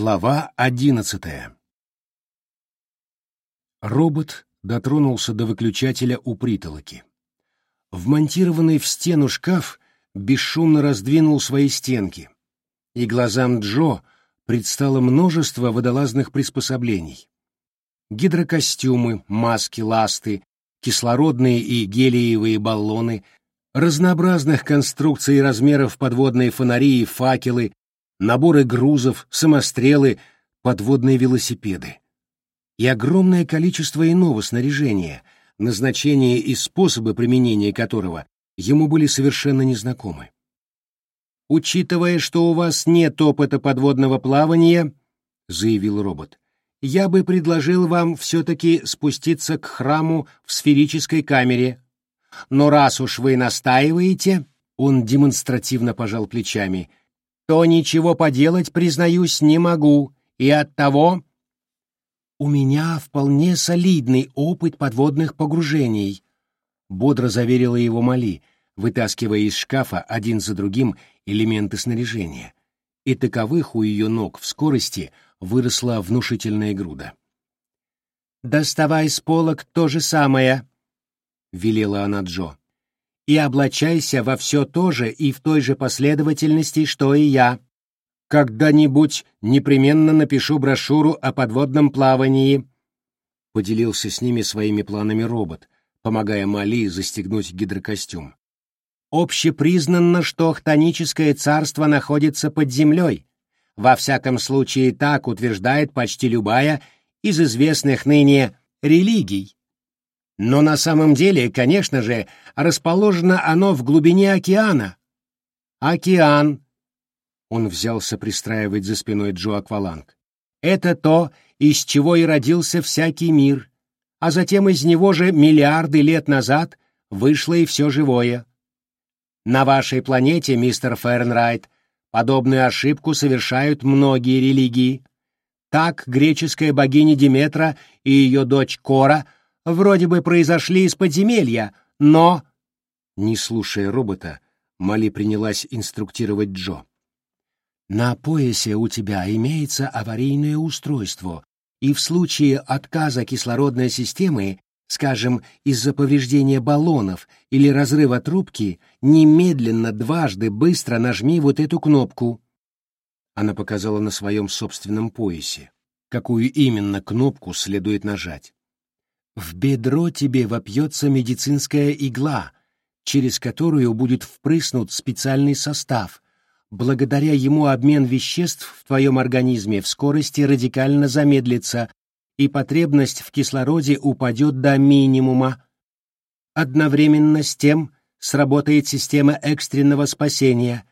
Глава одиннадцатая Робот дотронулся до выключателя у притолоки. Вмонтированный в стену шкаф бесшумно раздвинул свои стенки, и глазам Джо предстало множество водолазных приспособлений. Гидрокостюмы, маски, ласты, кислородные и гелиевые баллоны, разнообразных конструкций и размеров подводные фонари и факелы, наборы грузов, самострелы, подводные велосипеды. И огромное количество иного снаряжения, назначение и способы применения которого ему были совершенно незнакомы. «Учитывая, что у вас нет опыта подводного плавания», — заявил робот, — «я бы предложил вам все-таки спуститься к храму в сферической камере. Но раз уж вы настаиваете...» Он демонстративно пожал плечами то ничего поделать, признаюсь, не могу, и оттого... У меня вполне солидный опыт подводных погружений, бодро заверила его Мали, вытаскивая из шкафа один за другим элементы снаряжения. И таковых у ее ног в скорости выросла внушительная груда. «Доставай с полок то же самое», — велела она Джо и облачайся во все то же и в той же последовательности, что и я. Когда-нибудь непременно напишу брошюру о подводном плавании. Поделился с ними своими планами робот, помогая Мали застегнуть гидрокостюм. Общепризнанно, что хтоническое царство находится под землей. Во всяком случае, так утверждает почти любая из известных ныне религий. Но на самом деле, конечно же, расположено оно в глубине океана. Океан. Он взялся пристраивать за спиной Джо Акваланг. Это то, из чего и родился всякий мир, а затем из него же миллиарды лет назад вышло и все живое. На вашей планете, мистер Фернрайт, подобную ошибку совершают многие религии. Так греческая богиня Диметра и ее дочь Кора — вроде бы произошли из подземелья, но...» Не слушая робота, Мали принялась инструктировать Джо. «На поясе у тебя имеется аварийное устройство, и в случае отказа кислородной системы, скажем, из-за повреждения баллонов или разрыва трубки, немедленно дважды быстро нажми вот эту кнопку». Она показала на своем собственном поясе, какую именно кнопку следует нажать. В бедро тебе вопьется медицинская игла, через которую будет впрыснут специальный состав. Благодаря ему обмен веществ в твоем организме в скорости радикально замедлится, и потребность в кислороде упадет до минимума. Одновременно с тем сработает система экстренного спасения,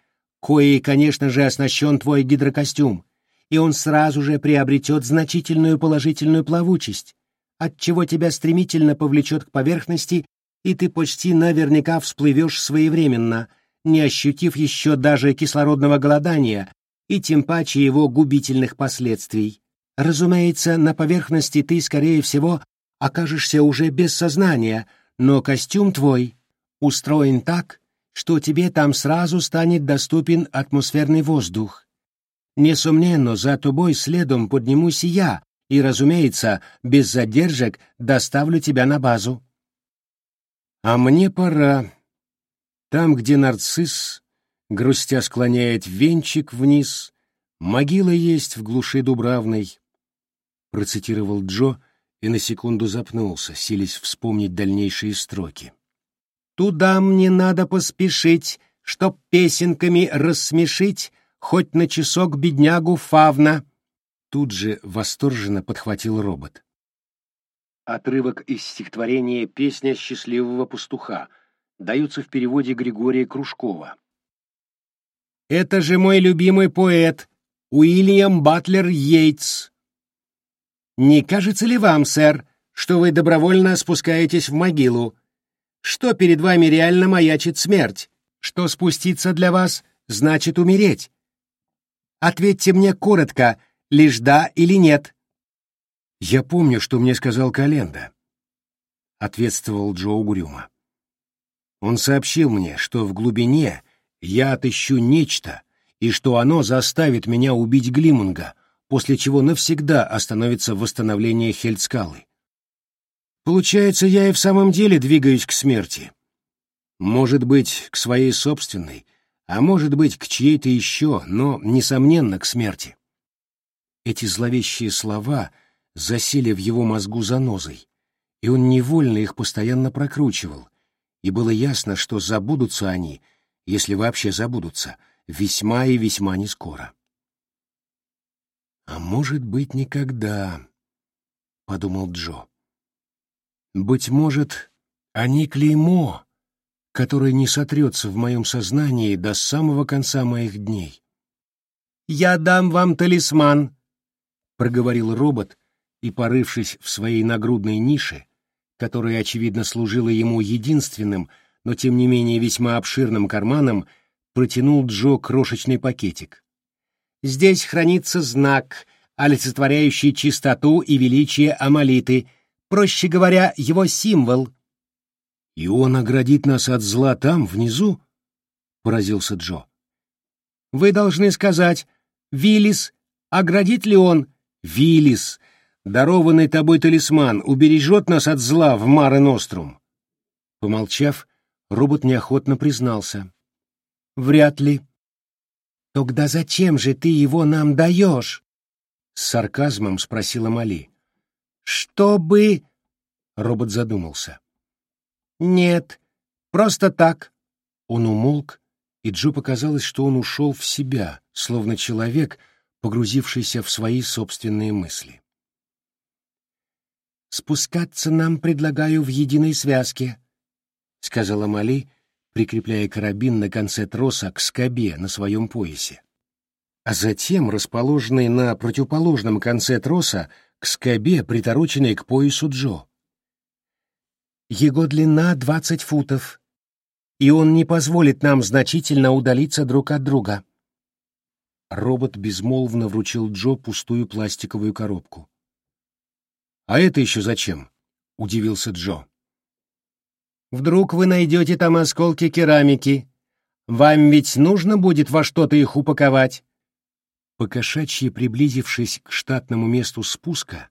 коей, конечно же, оснащен твой гидрокостюм, и он сразу же приобретет значительную положительную плавучесть отчего тебя стремительно повлечет к поверхности, и ты почти наверняка всплывешь своевременно, не ощутив еще даже кислородного голодания и тем паче его губительных последствий. Разумеется, на поверхности ты, скорее всего, окажешься уже без сознания, но костюм твой устроен так, что тебе там сразу станет доступен атмосферный воздух. Несомненно, за тобой следом поднимусь я, и, разумеется, без задержек доставлю тебя на базу. А мне пора. Там, где нарцисс, грустя склоняет венчик вниз, могила есть в глуши дубравной, процитировал Джо и на секунду запнулся, силясь вспомнить дальнейшие строки. Туда мне надо поспешить, чтоб песенками рассмешить хоть на часок беднягу Фавна тут же восторженно подхватил робот. Отрывок из стихотворения «Песня счастливого пастуха» дается в переводе Григория Кружкова. «Это же мой любимый поэт, Уильям Батлер Йейтс. Не кажется ли вам, сэр, что вы добровольно спускаетесь в могилу? Что перед вами реально маячит смерть? Что спуститься для вас значит умереть? Ответьте мне коротко, лишь да или нет. Я помню, что мне сказал Календа, ответствовал Джо угрюмо. Он сообщил мне, что в глубине я отыщу нечто, и что оно заставит меня убить Глимунга, после чего навсегда остановится восстановление Хельдскалы. Получается, я и в самом деле двигаюсь к смерти. Может быть, к своей собственной, а может быть, к чьей-то еще, но, несомненно, к смерти. Эти зловещие слова засели в его мозгу занозой, и он невольно их постоянно прокручивал, и было ясно, что забудутся они, если вообще забудутся, весьма и весьма нескоро. «А может быть, никогда», — подумал Джо. «Быть может, они клеймо, которое не сотрется в моем сознании до самого конца моих дней». «Я дам вам талисман», — проговорил робот, и, порывшись в своей нагрудной нише, которая, очевидно, служила ему единственным, но тем не менее весьма обширным карманом, протянул Джо крошечный пакетик. «Здесь хранится знак, олицетворяющий чистоту и величие Амалиты, проще говоря, его символ». «И он оградит нас от зла там, внизу?» — поразился Джо. «Вы должны сказать, Виллис, оградит ли он?» «Виллис, дарованный тобой талисман убережет нас от зла в Маре Нострум?» Помолчав, робот неохотно признался. «Вряд ли». «Тогда зачем же ты его нам даешь?» С сарказмом спросила Мали. «Чтобы...» Робот задумался. «Нет, просто так». Он умолк, и Джо показалось, что он ушел в себя, словно человек, погрузившийся в свои собственные мысли. «Спускаться нам предлагаю в единой связке», — сказала Мали, прикрепляя карабин на конце троса к скобе на своем поясе. А затем, расположенный на противоположном конце троса, к скобе, притороченной к поясу Джо. Его длина двадцать футов, и он не позволит нам значительно удалиться друг от друга. Робот безмолвно вручил Джо пустую пластиковую коробку. «А это еще зачем?» — удивился Джо. «Вдруг вы найдете там осколки керамики? Вам ведь нужно будет во что-то их упаковать?» Покошачьи, приблизившись к штатному месту спуска,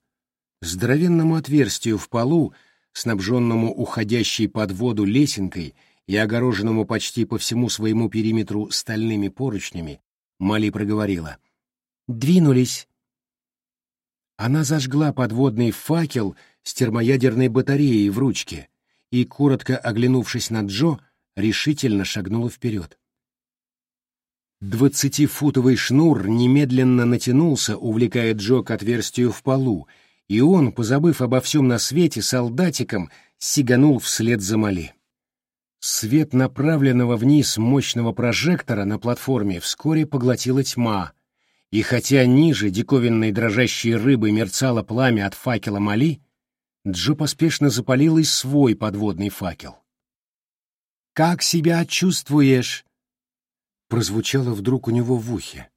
здоровенному отверстию в полу, снабженному уходящей под воду лесенкой и огороженному почти по всему своему периметру стальными поручнями, Мали проговорила. «Двинулись!» Она зажгла подводный факел с термоядерной батареей в ручке и, коротко оглянувшись на Джо, решительно шагнула вперед. Двадцатифутовый шнур немедленно натянулся, увлекая Джо к отверстию в полу, и он, позабыв обо всем на свете, солдатиком сиганул вслед за Мали. Свет направленного вниз мощного прожектора на платформе вскоре поглотила тьма, и хотя ниже диковинной дрожащей рыбы мерцало пламя от факела Мали, Джо поспешно запалил и свой подводный факел. «Как себя чувствуешь?» прозвучало вдруг у него в ухе.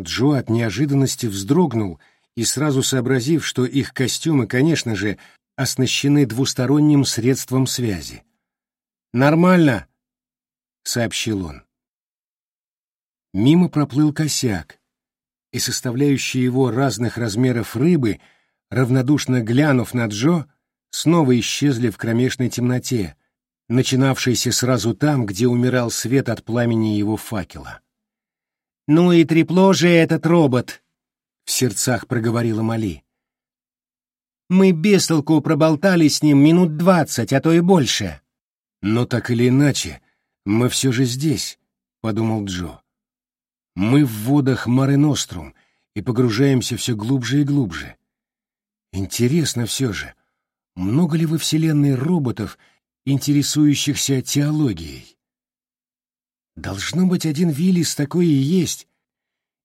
Джо от неожиданности вздрогнул и, сразу сообразив, что их костюмы, конечно же, оснащены двусторонним средством связи. «Нормально», — сообщил он. Мимо проплыл косяк, и составляющие его разных размеров рыбы, равнодушно глянув на Джо, снова исчезли в кромешной темноте, начинавшейся сразу там, где умирал свет от пламени его факела. «Ну и трепло же этот робот!» — в сердцах проговорила Мали. «Мы без толку проболтали с ним минут двадцать, а то и больше». «Но так или иначе, мы все же здесь», — подумал Джо. Мы в водах Маре Нострум и погружаемся все глубже и глубже. Интересно все же, много ли во Вселенной роботов, интересующихся теологией? Должно быть, один Виллис такой и есть,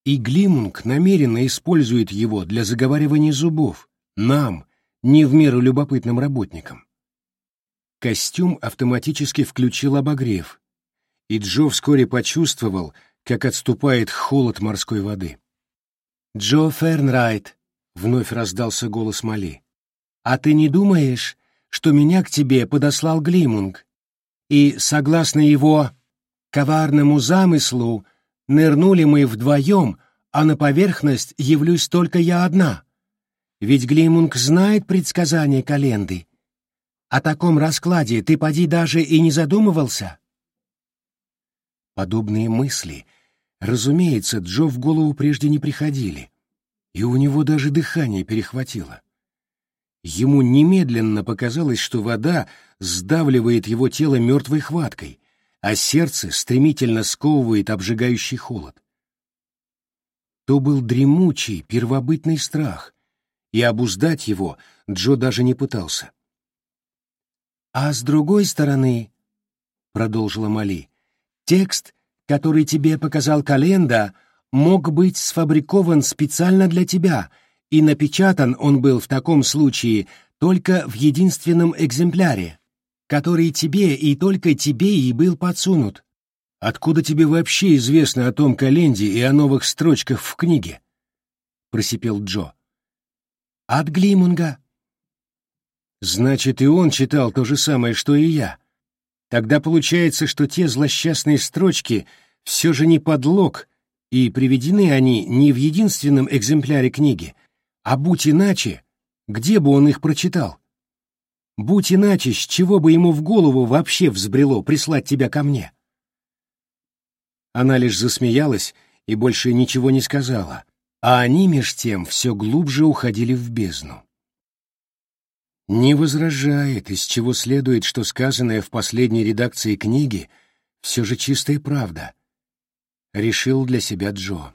и Глимунг намеренно использует его для заговаривания зубов, нам, не в меру любопытным работникам. Костюм автоматически включил обогрев, и Джо вскоре почувствовал, как отступает холод морской воды. «Джо Фернрайт», — вновь раздался голос Мали, — «а ты не думаешь, что меня к тебе подослал Глимунг, и, согласно его коварному замыслу, нырнули мы вдвоем, а на поверхность явлюсь только я одна. Ведь Глимунг знает предсказания календы. О таком раскладе ты поди даже и не задумывался?» Подобные мысли, разумеется, Джо в голову прежде не приходили, и у него даже дыхание перехватило. Ему немедленно показалось, что вода сдавливает его тело мертвой хваткой, а сердце стремительно сковывает обжигающий холод. То был дремучий, первобытный страх, и обуздать его Джо даже не пытался. «А с другой стороны, — продолжила Мали, Текст, который тебе показал Календа, мог быть сфабрикован специально для тебя, и напечатан он был в таком случае только в единственном экземпляре, который тебе и только тебе и был подсунут. Откуда тебе вообще известно о том Календе и о новых строчках в книге? просипел Джо. От Глимунга. Значит, и он читал то же самое, что и я. Тогда получается, что те злосчастные строчки все же не подлог, и приведены они не в единственном экземпляре книги, а будь иначе, где бы он их прочитал? Будь иначе, с чего бы ему в голову вообще взбрело прислать тебя ко мне? Она лишь засмеялась и больше ничего не сказала, а они меж тем все глубже уходили в бездну не возражает, из чего следует, что сказанное в последней редакции книги все же чистая правда. Решил для себя Джо.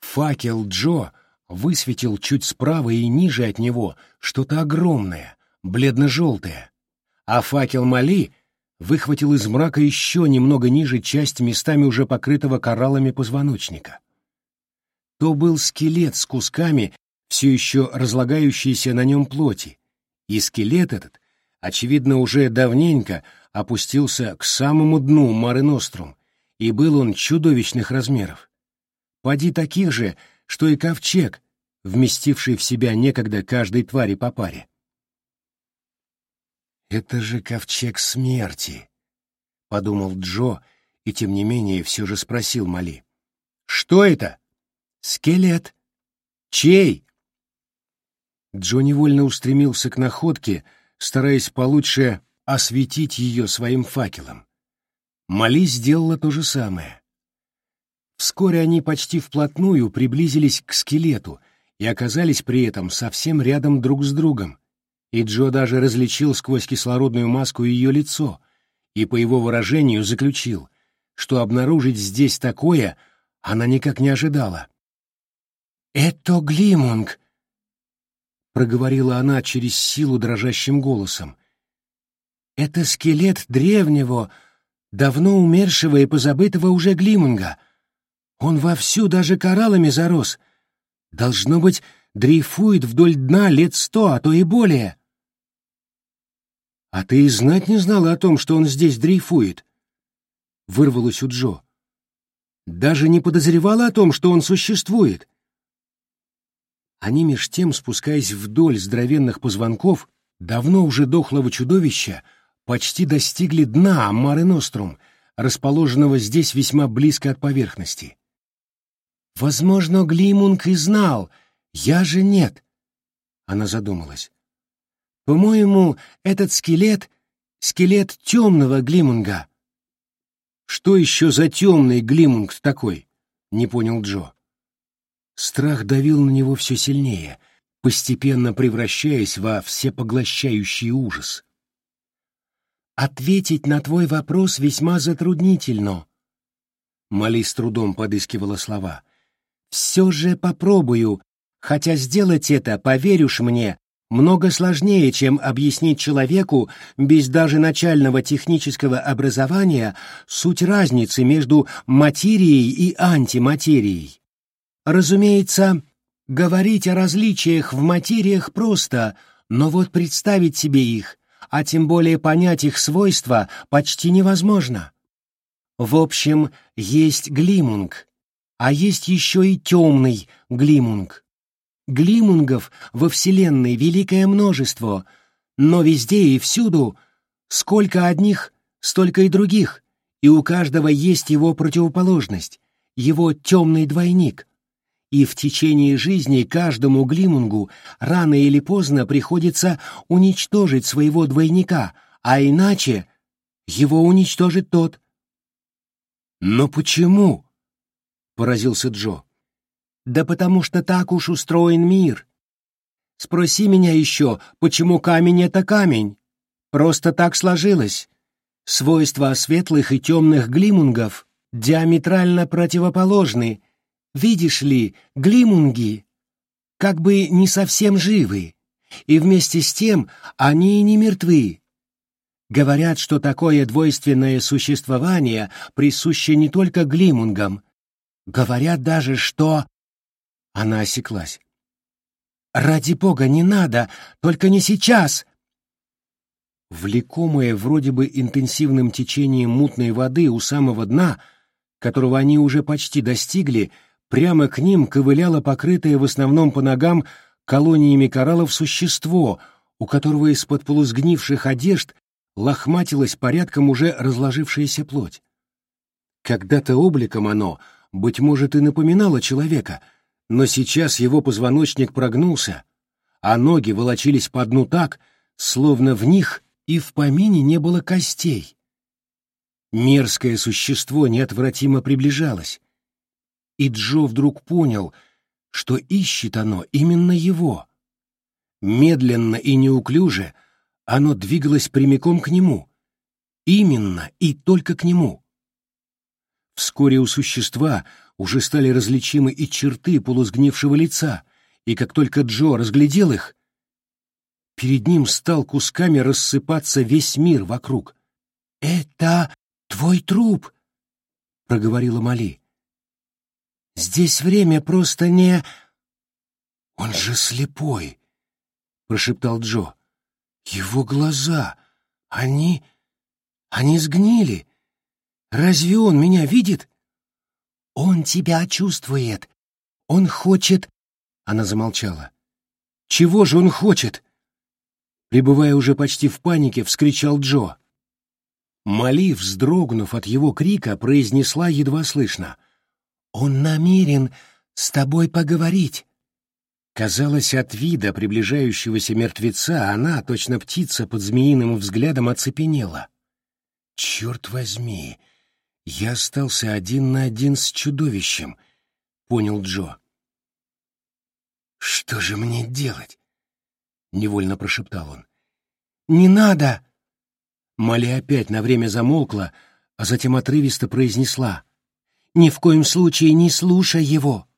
Факел Джо высветил чуть справа и ниже от него что-то огромное, бледно-желтое, а факел Мали выхватил из мрака еще немного ниже часть местами уже покрытого кораллами позвоночника. То был скелет с кусками все еще разлагающейся на нем плоти, и скелет этот, очевидно, уже давненько опустился к самому дну Мары Нострум, и был он чудовищных размеров. Поди таких же, что и ковчег, вместивший в себя некогда каждой твари по паре. «Это же ковчег смерти», — подумал Джо, и тем не менее все же спросил Мали. «Что это?» «Скелет». «Чей?» Джо невольно устремился к находке, стараясь получше осветить ее своим факелом. Мали сделала то же самое. Вскоре они почти вплотную приблизились к скелету и оказались при этом совсем рядом друг с другом, и Джо даже различил сквозь кислородную маску ее лицо и по его выражению заключил, что обнаружить здесь такое она никак не ожидала. «Это Глимунг!» — проговорила она через силу дрожащим голосом. «Это скелет древнего, давно умершего и позабытого уже Глимунга. Он вовсю даже кораллами зарос. Должно быть, дрейфует вдоль дна лет сто, а то и более». «А ты и знать не знала о том, что он здесь дрейфует?» — вырвалось у Джо. «Даже не подозревала о том, что он существует. Они меж тем, спускаясь вдоль здоровенных позвонков, давно уже дохлого чудовища, почти достигли дна Аммары Нострум, расположенного здесь весьма близко от поверхности. «Возможно, Глимунг и знал, я же нет», — она задумалась. «По-моему, этот скелет — скелет темного Глимунга». «Что еще за темный Глимунг такой?» — не понял Джо. Страх давил на него все сильнее, постепенно превращаясь во всепоглощающий ужас. «Ответить на твой вопрос весьма затруднительно», — Мали с трудом подыскивала слова. «Все же попробую, хотя сделать это, поверишь мне, много сложнее, чем объяснить человеку без даже начального технического образования суть разницы между материей и антиматерией. Разумеется, говорить о различиях в материях просто, но вот представить себе их, а тем более понять их свойства, почти невозможно. В общем, есть глимунг, а есть еще и темный глимунг. Глимунгов во Вселенной великое множество, но везде и всюду сколько одних, столько и других, и у каждого есть его противоположность, его темный двойник — и в течение жизни каждому глимунгу рано или поздно приходится уничтожить своего двойника, а иначе его уничтожит тот. «Но почему?» — поразился Джо. «Да потому что так уж устроен мир. Спроси меня еще, почему камень — это камень? Просто так сложилось. Свойства светлых и темных глимунгов диаметрально противоположны. Видишь ли, глимунги как бы не совсем живы, и вместе с тем они не мертвы. Говорят, что такое двойственное существование присуще не только глимунгам. Говорят даже, что... Она осеклась. «Ради бога, не надо, только не сейчас!» Влекомая вроде бы интенсивным течением мутной воды у самого дна, которого они уже почти достигли, прямо к ним ковыляло покрытое в основном по ногам колониями кораллов существо, у которого из-под полусгнивших одежд лохматилась порядком уже разложившаяся плоть. Когда-то обликом оно, быть может, и напоминало человека, но сейчас его позвоночник прогнулся, а ноги волочились по дну так, словно в них и в помине не было костей. Мерзкое существо неотвратимо приближалось, и Джо вдруг понял, что ищет оно именно его. Медленно и неуклюже оно двигалось прямиком к нему, именно и только к нему. Вскоре у существа уже стали различимы и черты полусгнившего лица, и как только Джо разглядел их, Перед ним стал кусками рассыпаться весь мир вокруг. «Это твой труп!» — проговорила Мали. «Здесь время просто не...» «Он же слепой!» — прошептал Джо. «Его глаза, они... они сгнили. Разве он меня видит?» «Он тебя чувствует. Он хочет...» Она замолчала. «Чего же он хочет?» Пребывая уже почти в панике, вскричал Джо. Мали, вздрогнув от его крика, произнесла едва слышно. «Он намерен с тобой поговорить». Казалось, от вида приближающегося мертвеца она, точно птица, под змеиным взглядом оцепенела. «Черт возьми! Я остался один на один с чудовищем», — понял Джо. «Что же мне делать? — невольно прошептал он. «Не надо!» Мали опять на время замолкла, а затем отрывисто произнесла. «Ни в коем случае не слушай его!»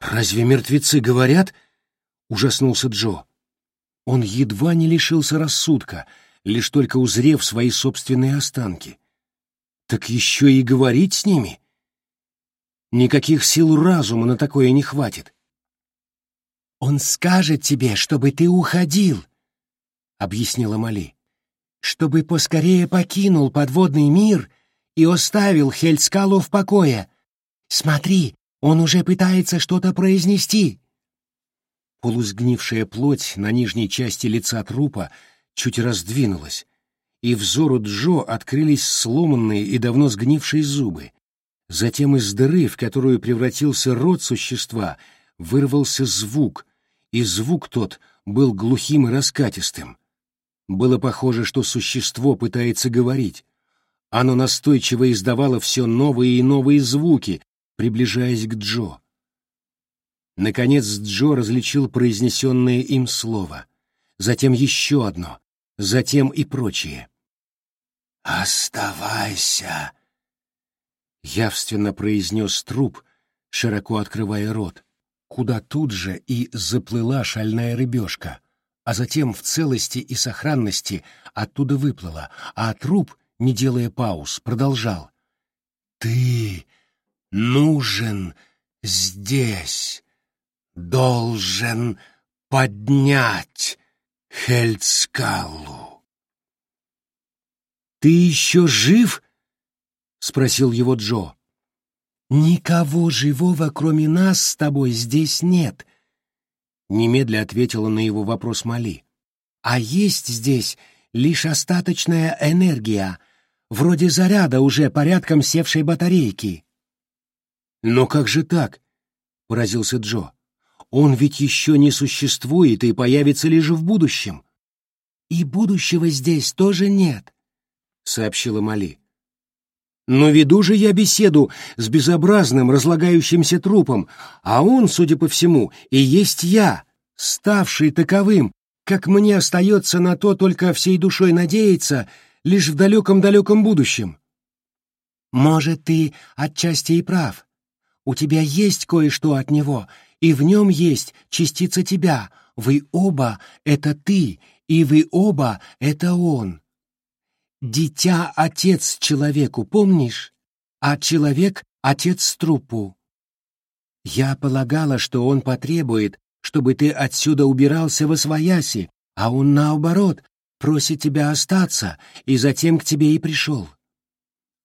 «Разве мертвецы говорят?» — ужаснулся Джо. Он едва не лишился рассудка, лишь только узрев свои собственные останки. «Так еще и говорить с ними?» Никаких сил разума на такое не хватит. «Он скажет тебе, чтобы ты уходил», — объяснила Мали. «Чтобы поскорее покинул подводный мир и оставил Хельскалу в покое. Смотри, он уже пытается что-то произнести». Полусгнившая плоть на нижней части лица трупа чуть раздвинулась, и взору Джо открылись сломанные и давно сгнившие зубы. Затем из дыры, в которую превратился рот существа, вырвался звук, и звук тот был глухим и раскатистым. Было похоже, что существо пытается говорить. Оно настойчиво издавало все новые и новые звуки, приближаясь к Джо. Наконец Джо различил произнесенное им слово, затем еще одно, затем и прочие. «Оставайся!» — явственно произнес труп, широко открывая рот куда тут же и заплыла шальная рыбешка, а затем в целости и сохранности оттуда выплыла, а труп, не делая пауз, продолжал. «Ты нужен здесь, должен поднять Хельцкалу». «Ты еще жив?» — спросил его Джо. «Никого живого, кроме нас, с тобой здесь нет», — немедля ответила на его вопрос Мали. «А есть здесь лишь остаточная энергия, вроде заряда уже порядком севшей батарейки». «Но как же так?» — поразился Джо. «Он ведь еще не существует и появится лишь в будущем». «И будущего здесь тоже нет», — сообщила Мали. «Но веду же я беседу с безобразным разлагающимся трупом, а он, судя по всему, и есть я, ставший таковым, как мне остается на то только всей душой надеяться лишь в далеком-далеком будущем». «Может, ты отчасти и прав. У тебя есть кое-что от него, и в нем есть частица тебя. Вы оба — это ты, и вы оба — это он. Дитя — отец человеку, помнишь? А человек — отец трупу. Я полагала, что он потребует, чтобы ты отсюда убирался во свояси, а он, наоборот, просит тебя остаться, и затем к тебе и пришел.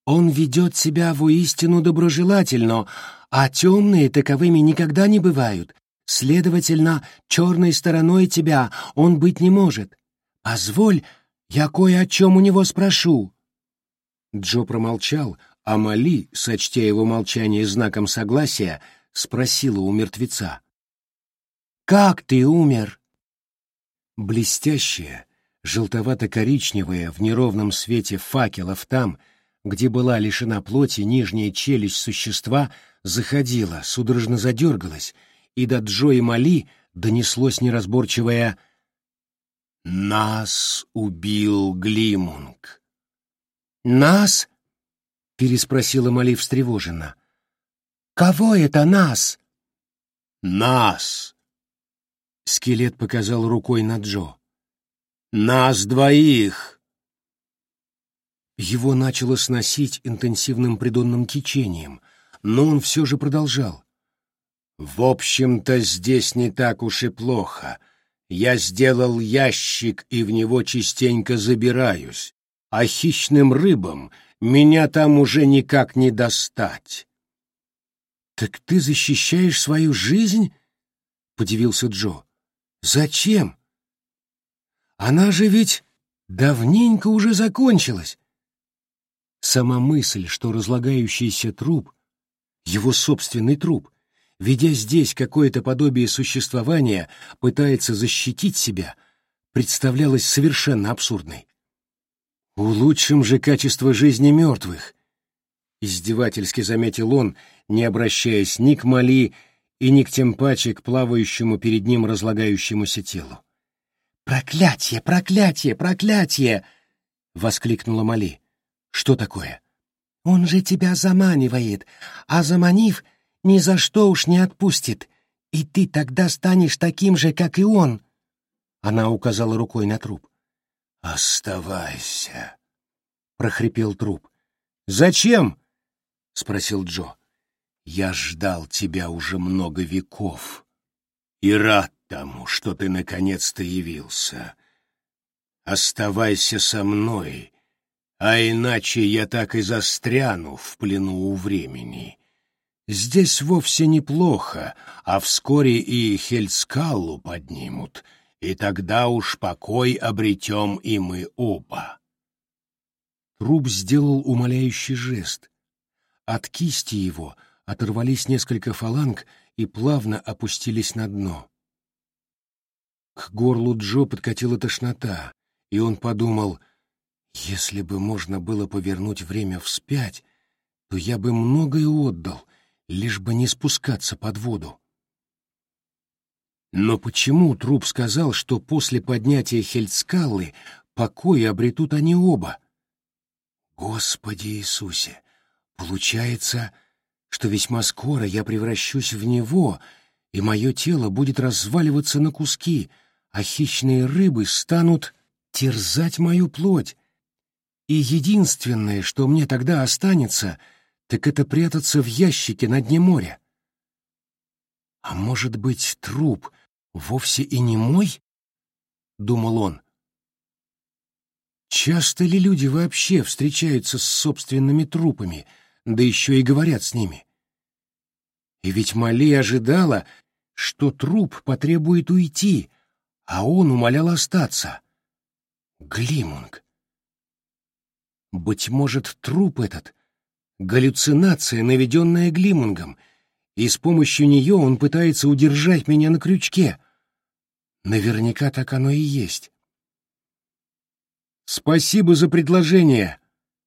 Он ведет себя воистину доброжелательно, а темные таковыми никогда не бывают. Следовательно, черной стороной тебя он быть не может. Позволь, я кое о чем у него спрошу». Джо промолчал, а Мали, сочтя его молчание знаком согласия, спросила у мертвеца. «Как ты умер?» Блестящая, желтовато-коричневая в неровном свете факелов там, где была лишена плоти нижняя челюсть существа, заходила, судорожно задергалась, и до Джо и Мали донеслось неразборчивое «Нас убил Глимунг». «Нас?» — переспросила Мали встревоженно. «Кого это нас?» «Нас!» — скелет показал рукой на Джо. «Нас двоих!» Его начало сносить интенсивным придонным течением, но он все же продолжал. «В общем-то, здесь не так уж и плохо. Я сделал ящик и в него частенько забираюсь, а хищным рыбам меня там уже никак не достать». «Так ты защищаешь свою жизнь?» — подивился Джо. «Зачем? Она же ведь давненько уже закончилась». Сама мысль, что разлагающийся труп его собственный труп, ведя здесь какое-то подобие существования, пытается защитить себя, представлялась совершенно абсурдной. «Улучшим же качество жизни мертвых», — издевательски заметил он, не обращаясь ни к Мали и ни к тем паче к плавающему перед ним разлагающемуся телу. «Проклятие, проклятие, проклятие!» — воскликнула Мали. «Что такое?» Он же тебя заманивает, а заманив, ни за что уж не отпустит, и ты тогда станешь таким же, как и он. Она указала рукой на труп. «Оставайся», — прохрипел труп. «Зачем?» — спросил Джо. «Я ждал тебя уже много веков и рад тому, что ты наконец-то явился. Оставайся со мной, а иначе я так и застряну в плену у времени. Здесь вовсе неплохо, а вскоре и Хельскаллу поднимут, и тогда уж покой обретем и мы оба. Труп сделал умоляющий жест. От кисти его оторвались несколько фаланг и плавно опустились на дно. К горлу Джо подкатила тошнота, и он подумал — если бы можно было повернуть время вспять, то я бы многое отдал, лишь бы не спускаться под воду. Но почему труп сказал, что после поднятия Хельцкаллы покой обретут они оба? Господи Иисусе! Получается, что весьма скоро я превращусь в него, и мое тело будет разваливаться на куски, а хищные рыбы станут терзать мою плоть, и единственное, что мне тогда останется, так это прятаться в ящике на дне моря. А может быть, труп вовсе и не мой? — думал он. Часто ли люди вообще встречаются с собственными трупами, да еще и говорят с ними? И ведь Мали ожидала, что труп потребует уйти, а он умолял остаться. Глимунг. Быть может, труп этот — галлюцинация, наведенная Глимунгом, и с помощью нее он пытается удержать меня на крючке. Наверняка так оно и есть. «Спасибо за предложение»,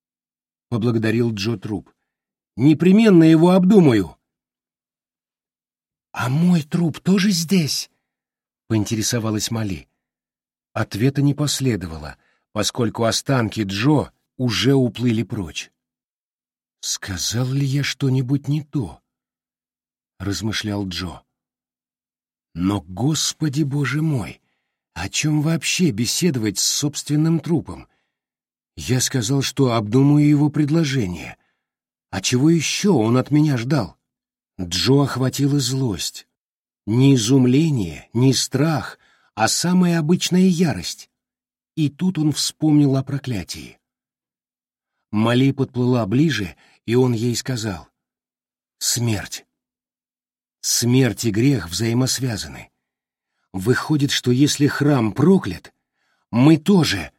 — поблагодарил Джо Труп. «Непременно его обдумаю». «А мой труп тоже здесь?» — поинтересовалась Мали. Ответа не последовало, поскольку останки Джо уже уплыли прочь. «Сказал ли я что-нибудь не то?» — размышлял Джо. «Но, Господи Боже мой, о чем вообще беседовать с собственным трупом? Я сказал, что обдумаю его предложение. А чего еще он от меня ждал?» Джо охватила злость. Не изумление, не страх, а самая обычная ярость. И тут он вспомнил о проклятии. Мали подплыла ближе, и он ей сказал. «Смерть. Смерть и грех взаимосвязаны. Выходит, что если храм проклят, мы тоже...»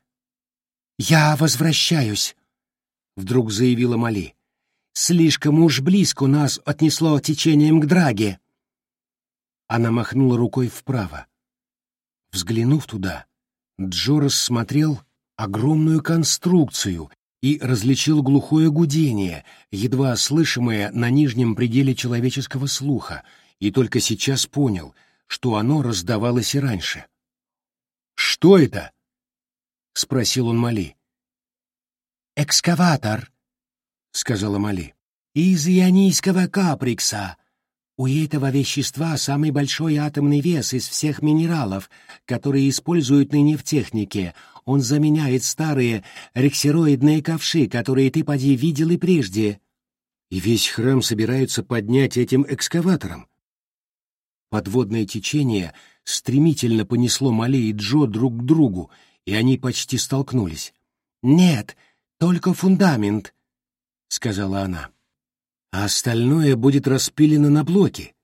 «Я возвращаюсь», — вдруг заявила Мали. «Слишком уж близко нас отнесло течением к драге». Она махнула рукой вправо. Взглянув туда, Джо рассмотрел огромную конструкцию и различил глухое гудение, едва слышимое на нижнем пределе человеческого слуха, и только сейчас понял, что оно раздавалось и раньше. «Что это?» — спросил он Мали. «Экскаватор», — сказала Мали, — «из ионийского каприкса, у этого вещества самый большой атомный вес из всех минералов, которые используют ныне в технике. Он заменяет старые рексероидные ковши, которые ты, поди, видел и прежде. И весь храм собираются поднять этим экскаватором. Подводное течение стремительно понесло Мале и Джо друг к другу, и они почти столкнулись. «Нет, только фундамент», — сказала она а остальное будет распилено на блоки.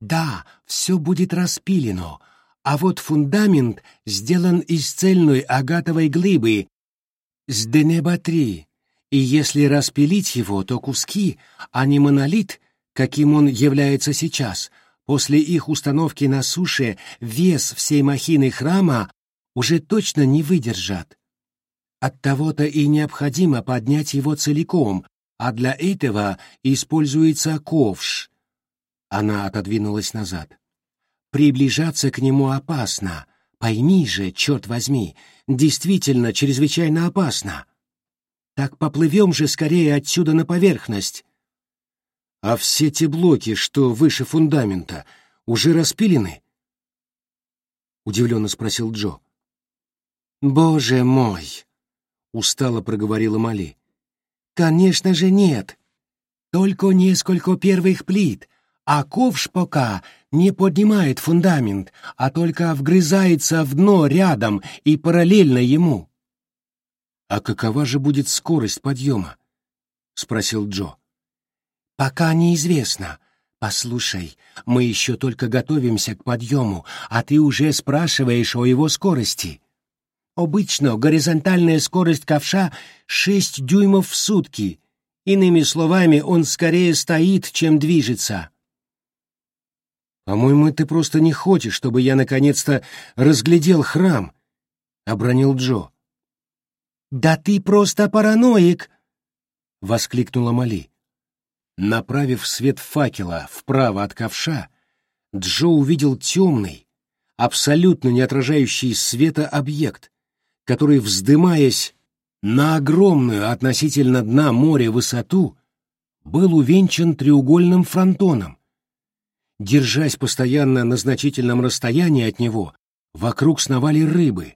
Да, все будет распилено, а вот фундамент сделан из цельной агатовой глыбы с Денеба-3, и если распилить его, то куски, а не монолит, каким он является сейчас, после их установки на суше вес всей махины храма уже точно не выдержат. Оттого-то и необходимо поднять его целиком, а для этого используется ковш. Она отодвинулась назад. Приближаться к нему опасно. Пойми же, черт возьми, действительно чрезвычайно опасно. Так поплывем же скорее отсюда на поверхность. А все те блоки, что выше фундамента, уже распилены? Удивленно спросил Джо. Боже мой! Устало проговорила Мали. Конечно же нет. Только несколько первых плит, а ковш пока не поднимает фундамент, а только вгрызается в дно рядом и параллельно ему. «А какова же будет скорость подъема?» — спросил Джо. «Пока неизвестно. Послушай, мы еще только готовимся к подъему, а ты уже спрашиваешь о его скорости. Обычно горизонтальная скорость ковша — 6 дюймов в сутки. Иными словами, он скорее стоит, чем движется. «По-моему, ты просто не хочешь, чтобы я наконец-то разглядел храм», — обронил Джо. «Да ты просто параноик!» — воскликнула Мали. Направив свет факела вправо от ковша, Джо увидел темный, абсолютно не отражающий света объект, который, вздымаясь на огромную относительно дна моря высоту, был увенчан треугольным фронтоном. Держась постоянно на значительном расстоянии от него, вокруг сновали рыбы,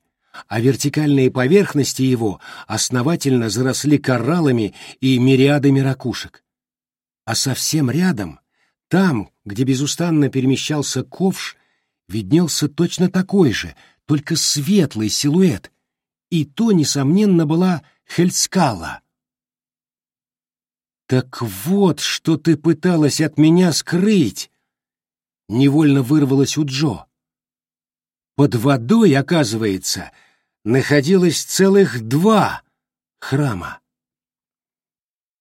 а вертикальные поверхности его основательно заросли кораллами и мириадами ракушек. А совсем рядом, там, где безустанно перемещался ковш, виднелся точно такой же, только светлый силуэт, и то, несомненно, была Хельскала. «Так вот, что ты пыталась от меня скрыть!» Невольно вырвалось у Джо. Под водой, оказывается, находилось целых два храма.